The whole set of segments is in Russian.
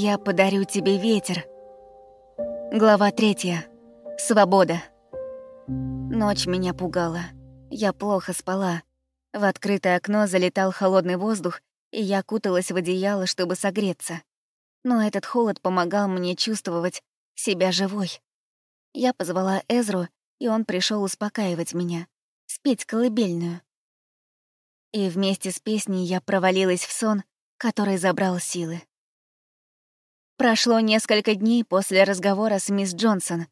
Я подарю тебе ветер. Глава третья. Свобода. Ночь меня пугала. Я плохо спала. В открытое окно залетал холодный воздух, и я куталась в одеяло, чтобы согреться. Но этот холод помогал мне чувствовать себя живой. Я позвала Эзру, и он пришел успокаивать меня, спеть колыбельную. И вместе с песней я провалилась в сон, который забрал силы. Прошло несколько дней после разговора с мисс Джонсон,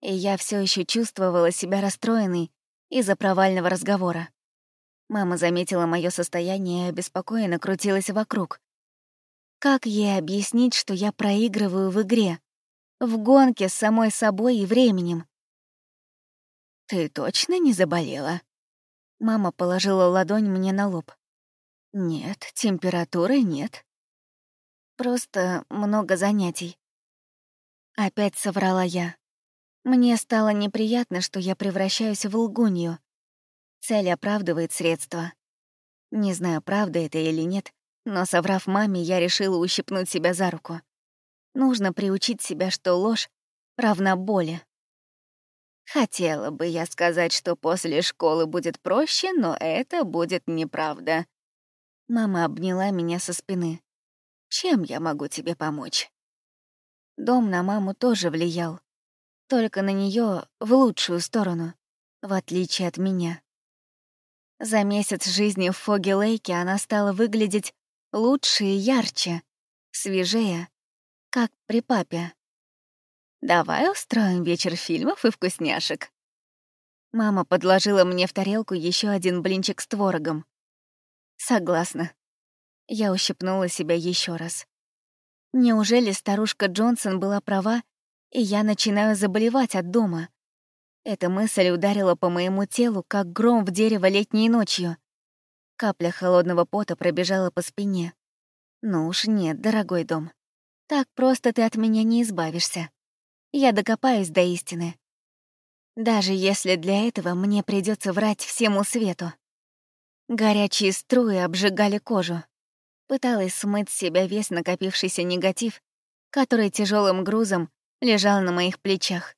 и я все еще чувствовала себя расстроенной из-за провального разговора. Мама заметила мое состояние и обеспокоенно крутилась вокруг. Как ей объяснить, что я проигрываю в игре? В гонке с самой собой и временем? «Ты точно не заболела?» Мама положила ладонь мне на лоб. «Нет, температуры нет. Просто много занятий». Опять соврала я. Мне стало неприятно, что я превращаюсь в лгунью. Цель оправдывает средства. Не знаю, правда это или нет, но, соврав маме, я решила ущипнуть себя за руку. Нужно приучить себя, что ложь равна боли. Хотела бы я сказать, что после школы будет проще, но это будет неправда. Мама обняла меня со спины. Чем я могу тебе помочь? Дом на маму тоже влиял только на нее в лучшую сторону, в отличие от меня. За месяц жизни в Фоги-Лейке она стала выглядеть лучше и ярче, свежее, как при папе. «Давай устроим вечер фильмов и вкусняшек». Мама подложила мне в тарелку еще один блинчик с творогом. «Согласна». Я ущипнула себя еще раз. Неужели старушка Джонсон была права, и я начинаю заболевать от дома. Эта мысль ударила по моему телу, как гром в дерево летней ночью. Капля холодного пота пробежала по спине. Ну уж нет, дорогой дом. Так просто ты от меня не избавишься. Я докопаюсь до истины. Даже если для этого мне придется врать всему свету. Горячие струи обжигали кожу. Пыталась смыть с себя весь накопившийся негатив, который тяжелым грузом лежал на моих плечах.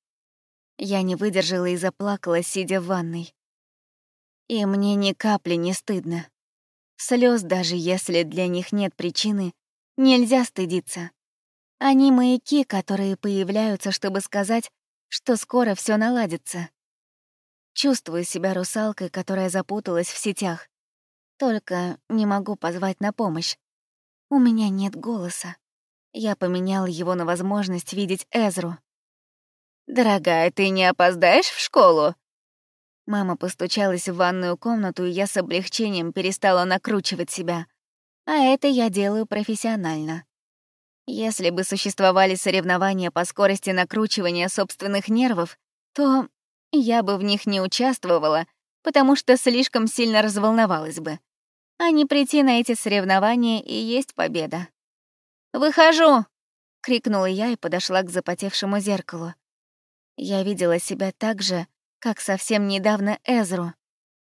Я не выдержала и заплакала, сидя в ванной. И мне ни капли не стыдно. Слез, даже если для них нет причины, нельзя стыдиться. Они маяки, которые появляются, чтобы сказать, что скоро все наладится. Чувствую себя русалкой, которая запуталась в сетях. Только не могу позвать на помощь. У меня нет голоса. Я поменял его на возможность видеть Эзру. «Дорогая, ты не опоздаешь в школу?» Мама постучалась в ванную комнату, и я с облегчением перестала накручивать себя. А это я делаю профессионально. Если бы существовали соревнования по скорости накручивания собственных нервов, то я бы в них не участвовала, потому что слишком сильно разволновалась бы. А не прийти на эти соревнования и есть победа. «Выхожу!» — крикнула я и подошла к запотевшему зеркалу. Я видела себя так же, как совсем недавно Эзру.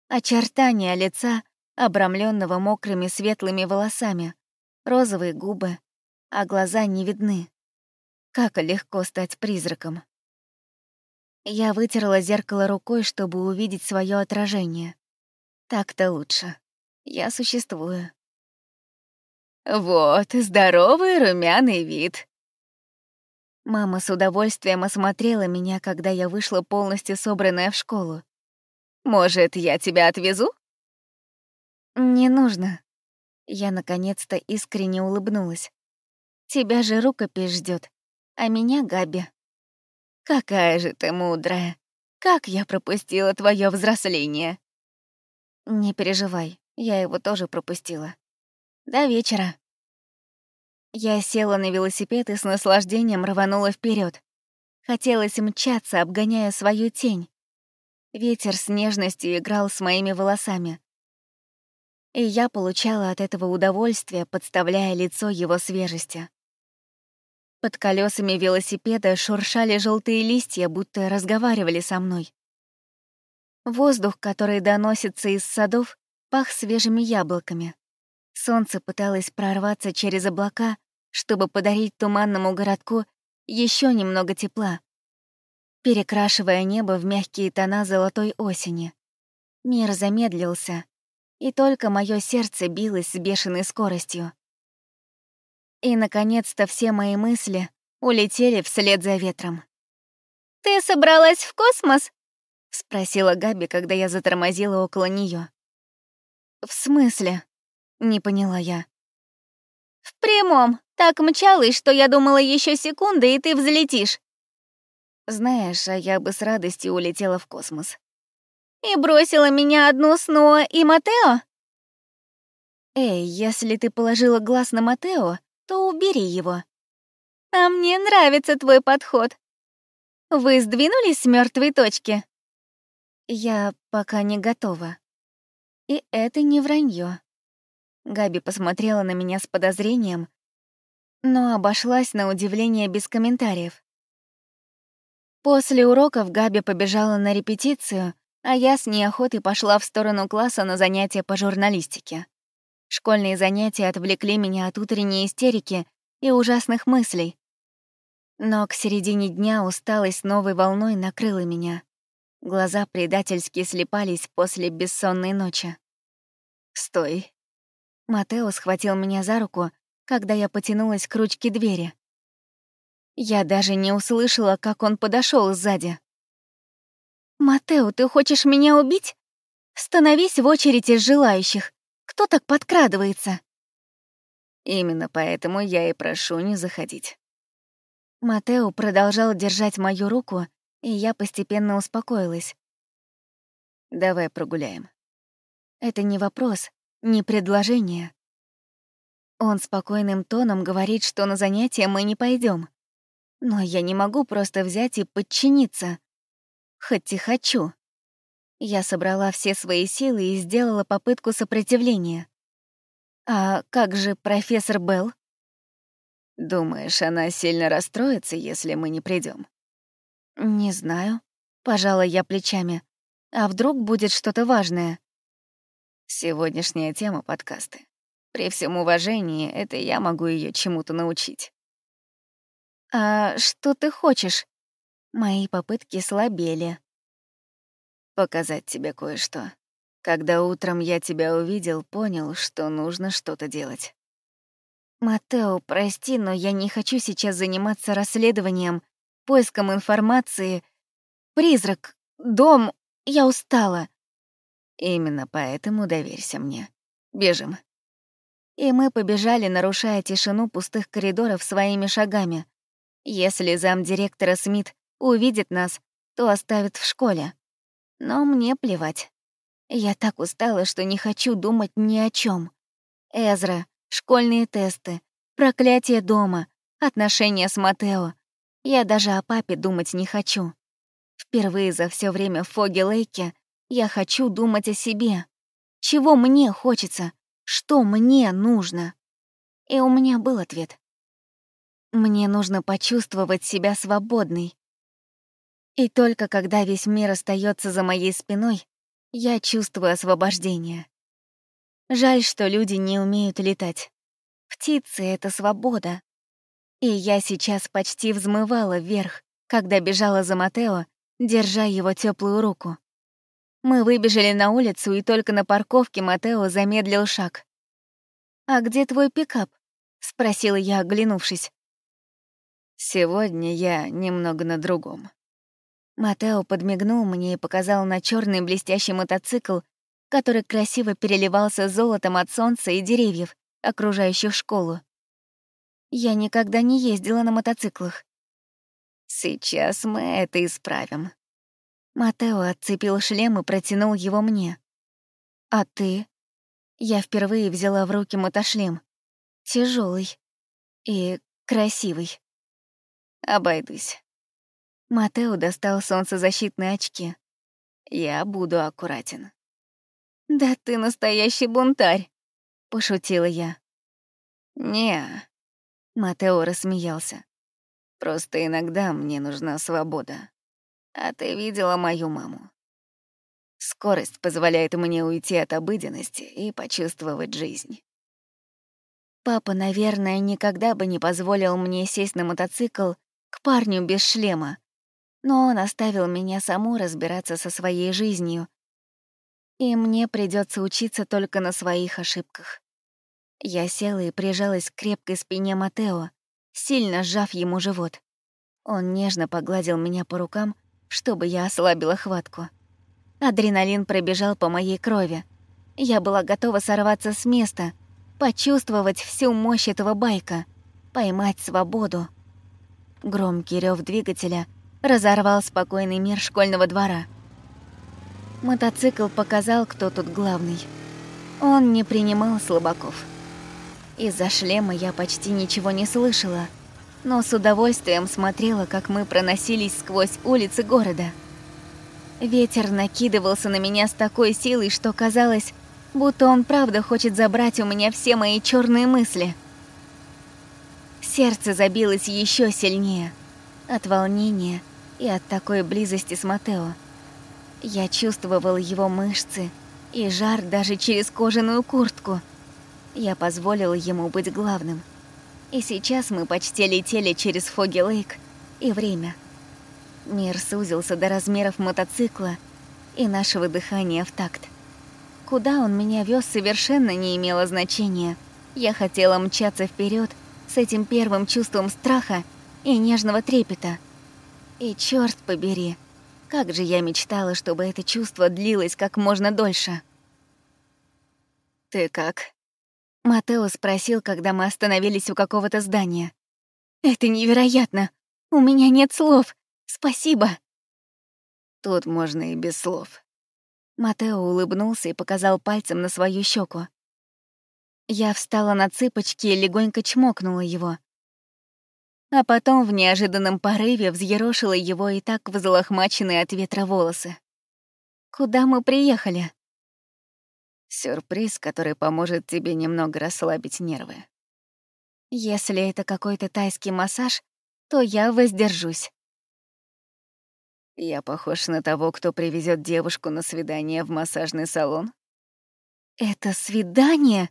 Очертания лица, обрамленного мокрыми светлыми волосами, розовые губы, а глаза не видны. Как легко стать призраком. Я вытерла зеркало рукой, чтобы увидеть свое отражение. Так-то лучше. Я существую. «Вот, здоровый румяный вид». Мама с удовольствием осмотрела меня, когда я вышла полностью собранная в школу. «Может, я тебя отвезу?» «Не нужно». Я наконец-то искренне улыбнулась. «Тебя же рукопись ждет, а меня Габи». «Какая же ты мудрая! Как я пропустила твое взросление!» «Не переживай, я его тоже пропустила. До вечера. Я села на велосипед и с наслаждением рванула вперед. Хотелось мчаться, обгоняя свою тень. Ветер с нежностью играл с моими волосами. И я получала от этого удовольствие, подставляя лицо его свежести. Под колесами велосипеда шуршали желтые листья, будто разговаривали со мной. Воздух, который доносится из садов, пах свежими яблоками. Солнце пыталось прорваться через облака, чтобы подарить туманному городку еще немного тепла, перекрашивая небо в мягкие тона золотой осени. Мир замедлился, и только мое сердце билось с бешеной скоростью. И, наконец-то, все мои мысли улетели вслед за ветром. «Ты собралась в космос?» — спросила Габи, когда я затормозила около нее. «В смысле?» — не поняла я. «В прямом. Так мчалась, что я думала еще секунда, и ты взлетишь». Знаешь, а я бы с радостью улетела в космос. «И бросила меня одну с Ноа и Матео?» «Эй, если ты положила глаз на Матео, то убери его». «А мне нравится твой подход. Вы сдвинулись с мертвой точки?» «Я пока не готова. И это не вранье. Габи посмотрела на меня с подозрением, но обошлась на удивление без комментариев. После уроков Габи побежала на репетицию, а я с неохотой пошла в сторону класса на занятия по журналистике. Школьные занятия отвлекли меня от утренней истерики и ужасных мыслей. Но к середине дня усталость новой волной накрыла меня. Глаза предательски слепались после бессонной ночи. «Стой!» Матео схватил меня за руку, когда я потянулась к ручке двери. Я даже не услышала, как он подошел сзади. «Матео, ты хочешь меня убить? Становись в очередь из желающих. Кто так подкрадывается?» Именно поэтому я и прошу не заходить. Матео продолжал держать мою руку, и я постепенно успокоилась. «Давай прогуляем». Это не вопрос, не предложение. Он спокойным тоном говорит, что на занятия мы не пойдем. Но я не могу просто взять и подчиниться. Хоть и хочу. Я собрала все свои силы и сделала попытку сопротивления. А как же профессор Белл? Думаешь, она сильно расстроится, если мы не придем? Не знаю. Пожала я плечами. А вдруг будет что-то важное? Сегодняшняя тема подкасты. При всем уважении, это я могу ее чему-то научить. «А что ты хочешь?» Мои попытки слабели. «Показать тебе кое-что. Когда утром я тебя увидел, понял, что нужно что-то делать». «Матео, прости, но я не хочу сейчас заниматься расследованием, поиском информации. Призрак, дом, я устала». «Именно поэтому доверься мне. Бежим». И мы побежали, нарушая тишину пустых коридоров своими шагами. Если замдиректора Смит увидит нас, то оставит в школе. Но мне плевать. Я так устала, что не хочу думать ни о чем. Эзра, школьные тесты, проклятие дома, отношения с Матео. Я даже о папе думать не хочу. Впервые за все время в Фоги-Лейке я хочу думать о себе. Чего мне хочется? Что мне нужно? И у меня был ответ. Мне нужно почувствовать себя свободной. И только когда весь мир остается за моей спиной, я чувствую освобождение. Жаль, что люди не умеют летать. Птицы — это свобода. И я сейчас почти взмывала вверх, когда бежала за Матео, держа его теплую руку. Мы выбежали на улицу, и только на парковке Матео замедлил шаг. «А где твой пикап?» — спросила я, оглянувшись. Сегодня я немного на другом. Матео подмигнул мне и показал на черный блестящий мотоцикл, который красиво переливался золотом от солнца и деревьев, окружающих школу. Я никогда не ездила на мотоциклах. Сейчас мы это исправим. Матео отцепил шлем и протянул его мне. А ты? Я впервые взяла в руки мотошлем. Тяжелый и красивый. Обойдусь. Матео достал солнцезащитные очки. Я буду аккуратен. «Да ты настоящий бунтарь!» — пошутила я. «Не», — Матео рассмеялся. «Просто иногда мне нужна свобода. А ты видела мою маму. Скорость позволяет мне уйти от обыденности и почувствовать жизнь. Папа, наверное, никогда бы не позволил мне сесть на мотоцикл к парню без шлема, но он оставил меня саму разбираться со своей жизнью, и мне придется учиться только на своих ошибках. Я села и прижалась к крепкой спине Матео, сильно сжав ему живот. Он нежно погладил меня по рукам, чтобы я ослабила хватку. Адреналин пробежал по моей крови. Я была готова сорваться с места, почувствовать всю мощь этого байка, поймать свободу. Громкий рев двигателя разорвал спокойный мир школьного двора. Мотоцикл показал, кто тут главный. Он не принимал слабаков. Из-за шлема я почти ничего не слышала, но с удовольствием смотрела, как мы проносились сквозь улицы города. Ветер накидывался на меня с такой силой, что казалось, будто он правда хочет забрать у меня все мои черные мысли. Сердце забилось еще сильнее от волнения и от такой близости с Матео. Я чувствовал его мышцы и жар даже через кожаную куртку. Я позволил ему быть главным. И сейчас мы почти летели через Фоги-Лейк и время. Мир сузился до размеров мотоцикла и нашего дыхания в такт. Куда он меня вез, совершенно не имело значения. Я хотела мчаться вперед с этим первым чувством страха и нежного трепета. И черт побери, как же я мечтала, чтобы это чувство длилось как можно дольше. «Ты как?» Матео спросил, когда мы остановились у какого-то здания. «Это невероятно! У меня нет слов! Спасибо!» Тут можно и без слов. Матео улыбнулся и показал пальцем на свою щеку. Я встала на цыпочки и легонько чмокнула его. А потом в неожиданном порыве взъерошила его и так взлохмаченные от ветра волосы. «Куда мы приехали?» «Сюрприз, который поможет тебе немного расслабить нервы». «Если это какой-то тайский массаж, то я воздержусь». Я похож на того, кто привезет девушку на свидание в массажный салон? Это свидание?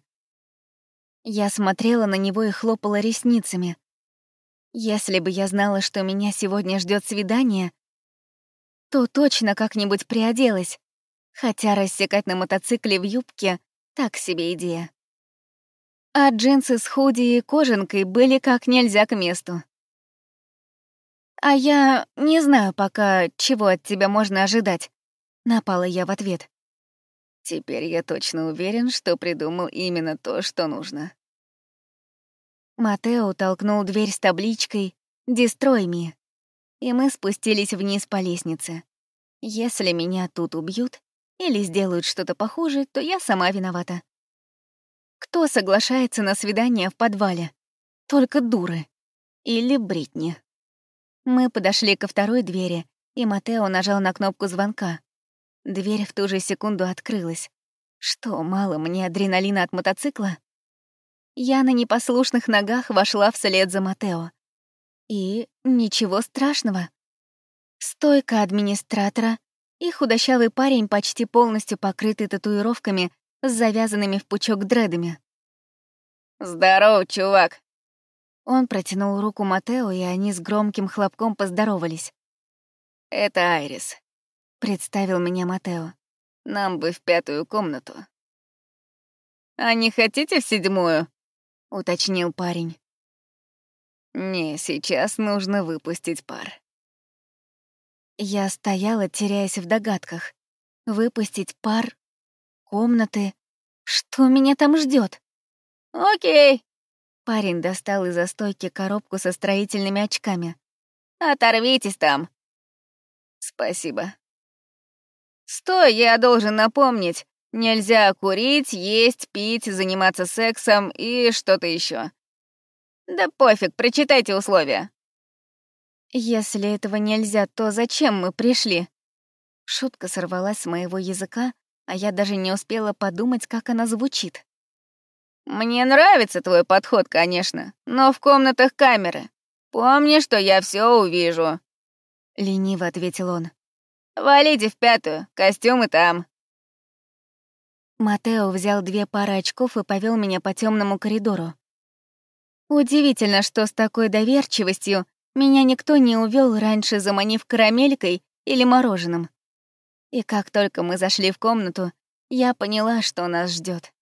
Я смотрела на него и хлопала ресницами. Если бы я знала, что меня сегодня ждет свидание, то точно как-нибудь приоделась, хотя рассекать на мотоцикле в юбке — так себе идея. А джинсы с худи и кожанкой были как нельзя к месту. «А я не знаю пока, чего от тебя можно ожидать», — напала я в ответ. «Теперь я точно уверен, что придумал именно то, что нужно». Матео толкнул дверь с табличкой «Дестрой ми», и мы спустились вниз по лестнице. Если меня тут убьют или сделают что-то похуже, то я сама виновата. Кто соглашается на свидание в подвале? Только дуры. Или Бритни. Мы подошли ко второй двери, и Матео нажал на кнопку звонка. Дверь в ту же секунду открылась. Что, мало мне адреналина от мотоцикла? Я на непослушных ногах вошла вслед за Матео. И ничего страшного. Стойка администратора и худощавый парень, почти полностью покрытый татуировками с завязанными в пучок дредами. «Здорово, чувак!» Он протянул руку Матео, и они с громким хлопком поздоровались. «Это Айрис», — представил меня Матео. «Нам бы в пятую комнату». «А не хотите в седьмую?» — уточнил парень. «Не, сейчас нужно выпустить пар». Я стояла, теряясь в догадках. Выпустить пар, комнаты. Что меня там ждет? «Окей», Парень достал из-за стойки коробку со строительными очками. «Оторвитесь там!» «Спасибо». «Стой, я должен напомнить. Нельзя курить, есть, пить, заниматься сексом и что-то еще. Да пофиг, прочитайте условия». «Если этого нельзя, то зачем мы пришли?» Шутка сорвалась с моего языка, а я даже не успела подумать, как она звучит. «Мне нравится твой подход, конечно, но в комнатах камеры. Помни, что я все увижу», — лениво ответил он. «Валите в пятую, костюмы там». Матео взял две пары очков и повел меня по темному коридору. Удивительно, что с такой доверчивостью меня никто не увел раньше, заманив карамелькой или мороженым. И как только мы зашли в комнату, я поняла, что нас ждет.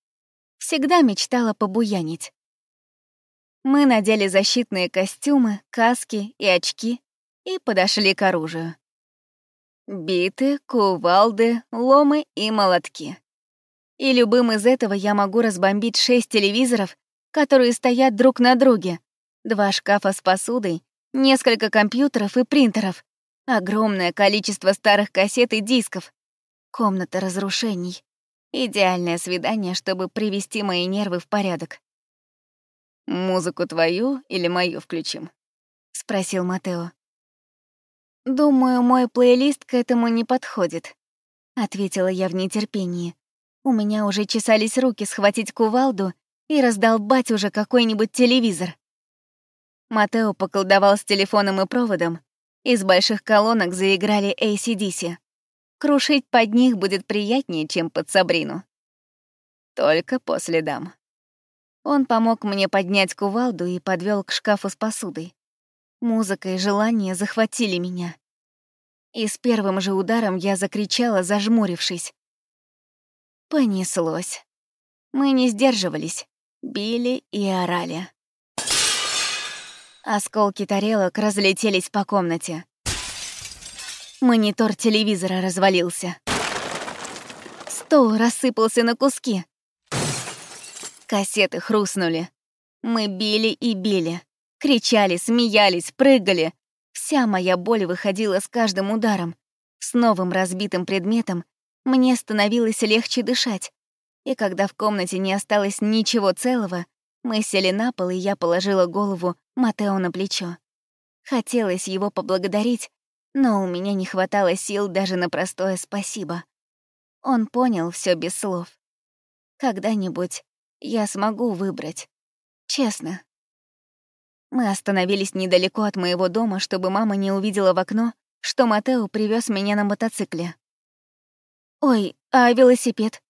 Всегда мечтала побуянить. Мы надели защитные костюмы, каски и очки и подошли к оружию. Биты, кувалды, ломы и молотки. И любым из этого я могу разбомбить шесть телевизоров, которые стоят друг на друге, два шкафа с посудой, несколько компьютеров и принтеров, огромное количество старых кассет и дисков, комната разрушений. Идеальное свидание, чтобы привести мои нервы в порядок. «Музыку твою или мою включим?» — спросил Матео. «Думаю, мой плейлист к этому не подходит», — ответила я в нетерпении. У меня уже чесались руки схватить кувалду и раздолбать уже какой-нибудь телевизор. Матео поколдовал с телефоном и проводом. Из больших колонок заиграли ACDC. Крушить под них будет приятнее, чем под Сабрину. Только после дам. Он помог мне поднять кувалду и подвел к шкафу с посудой. Музыка и желание захватили меня. И с первым же ударом я закричала, зажмурившись. Понеслось. Мы не сдерживались, били и орали. Осколки тарелок разлетелись по комнате. Монитор телевизора развалился. Стол рассыпался на куски. Кассеты хрустнули. Мы били и били. Кричали, смеялись, прыгали. Вся моя боль выходила с каждым ударом. С новым разбитым предметом мне становилось легче дышать. И когда в комнате не осталось ничего целого, мы сели на пол, и я положила голову Матео на плечо. Хотелось его поблагодарить, но у меня не хватало сил даже на простое спасибо. Он понял все без слов. Когда-нибудь я смогу выбрать. Честно. Мы остановились недалеко от моего дома, чтобы мама не увидела в окно, что Матео привез меня на мотоцикле. «Ой, а велосипед?»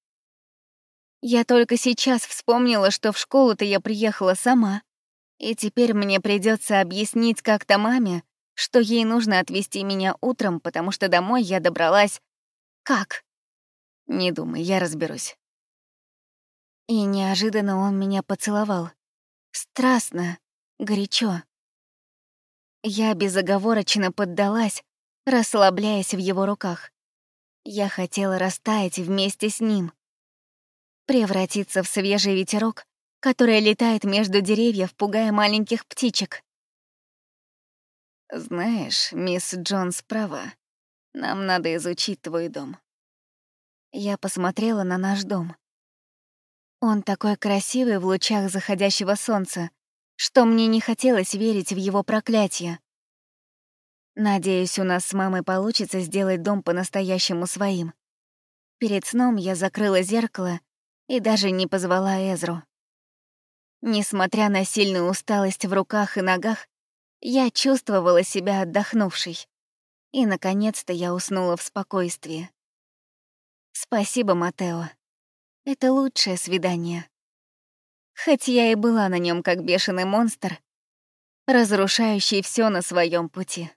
Я только сейчас вспомнила, что в школу-то я приехала сама, и теперь мне придется объяснить как-то маме, что ей нужно отвезти меня утром, потому что домой я добралась... Как? Не думай, я разберусь. И неожиданно он меня поцеловал. Страстно, горячо. Я безоговорочно поддалась, расслабляясь в его руках. Я хотела растаять вместе с ним. Превратиться в свежий ветерок, который летает между деревьев, пугая маленьких птичек. «Знаешь, мисс Джонс права. Нам надо изучить твой дом». Я посмотрела на наш дом. Он такой красивый в лучах заходящего солнца, что мне не хотелось верить в его проклятие. Надеюсь, у нас с мамой получится сделать дом по-настоящему своим. Перед сном я закрыла зеркало и даже не позвала Эзру. Несмотря на сильную усталость в руках и ногах, я чувствовала себя отдохнувшей. И, наконец-то, я уснула в спокойствии. Спасибо, Матео. Это лучшее свидание. Хоть я и была на нем как бешеный монстр, разрушающий все на своем пути.